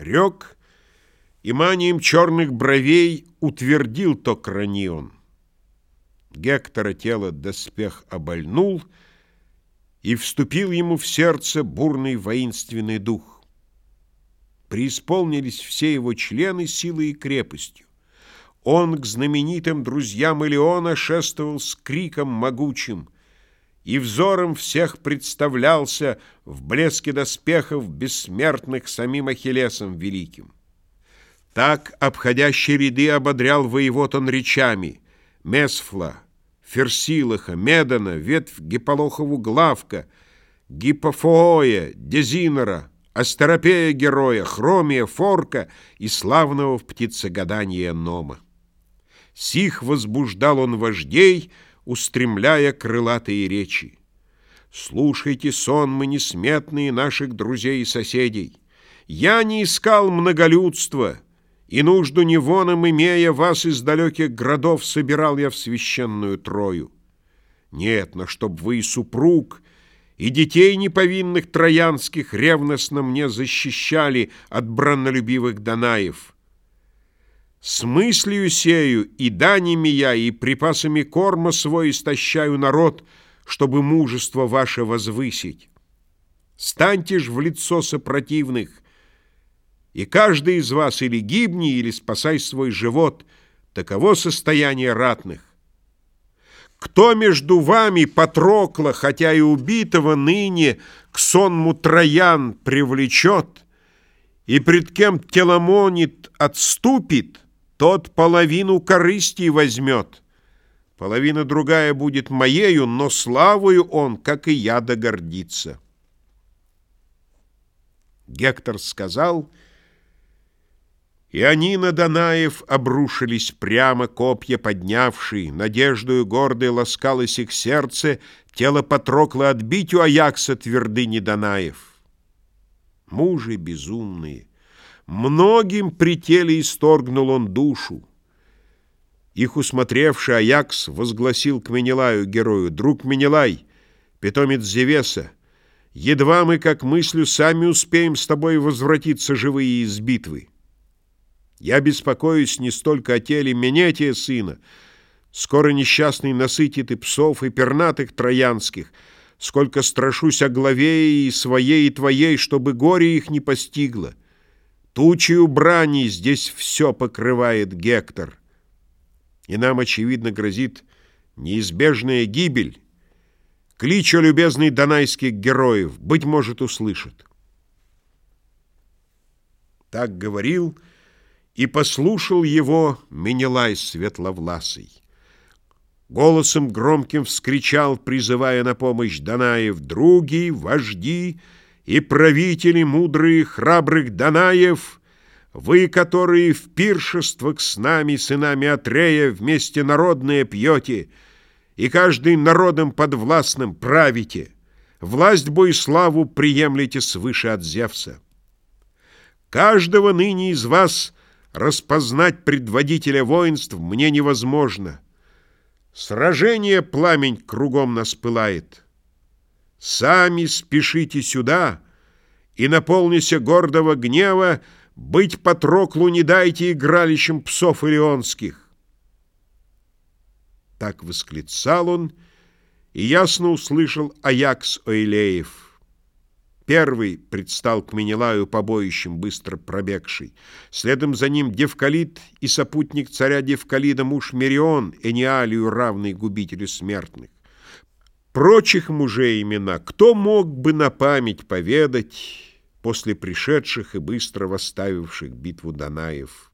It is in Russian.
Рек и манием черных бровей утвердил то кранион. Гектора тело доспех обольнул, и вступил ему в сердце бурный воинственный дух. Преисполнились все его члены силой и крепостью. Он к знаменитым друзьям Илеона шествовал с криком могучим и взором всех представлялся в блеске доспехов бессмертных самим Ахиллесом великим. Так обходящие ряды ободрял воевод он речами Месфла, Ферсилаха, Медана, ветвь Гиполохову Главка, Гипофоя, Дезинора, Астеропея героя, Хромия, Форка и славного в птицегадании Нома. Сих возбуждал он вождей, устремляя крылатые речи. Слушайте сон мы несметные наших друзей и соседей. Я не искал многолюдства, и нужду невоном имея вас из далеких городов собирал я в священную Трою. Нет, но чтоб вы и супруг, и детей неповинных троянских ревностно мне защищали от браннолюбивых Данаев. С мыслью сею и данями я, и припасами корма свой истощаю народ, чтобы мужество ваше возвысить. Станьте ж в лицо сопротивных, и каждый из вас или гибни, или спасай свой живот. Таково состояние ратных. Кто между вами Патрокла, хотя и убитого ныне, к сонму Троян привлечет, и пред кем Теламонит отступит — тот половину корысти возьмет. Половина другая будет моею, но славою он, как и я, догордится. Гектор сказал, и они на Данаев обрушились прямо, копья поднявшие, надеждою гордой ласкалось их сердце, тело Патрокла отбить у Аякса твердыни Данаев. Мужи безумные, Многим при теле исторгнул он душу. Их усмотревший Аякс возгласил к Менелаю герою, «Друг Менелай, питомец Зевеса, едва мы, как мыслю, сами успеем с тобой возвратиться живые из битвы. Я беспокоюсь не столько о теле Менетия сына, скоро несчастный насытит и псов, и пернатых троянских, сколько страшусь о главе и своей, и твоей, чтобы горе их не постигло. Тучью брани здесь все покрывает Гектор. И нам, очевидно, грозит неизбежная гибель. Клич о любезный донайских героев, быть может, услышит. Так говорил и послушал его Менелай светловласый. Голосом громким вскричал, призывая на помощь Данаев, «Други, вожди!» И правители мудрые храбрых Данаев, вы, которые в пиршествах с нами, сынами Атрея, вместе народные пьете, и каждый народом подвластным правите, власть бо и славу приемлете свыше от Зевса. Каждого ныне из вас распознать предводителя воинств мне невозможно. Сражение пламень кругом нас пылает». Сами спешите сюда, и, наполнися гордого гнева, быть Патроклу не дайте игралищем псов илионских. Так восклицал он, и ясно услышал Аякс Оилеев. Первый предстал к Менелаю побоищем, быстро пробегший. Следом за ним Девкалид и сопутник царя Девкалида муж Мерион, Эниалию равный губителю смертных. Прочих мужей имена кто мог бы на память поведать после пришедших и быстро восставивших битву Данаев?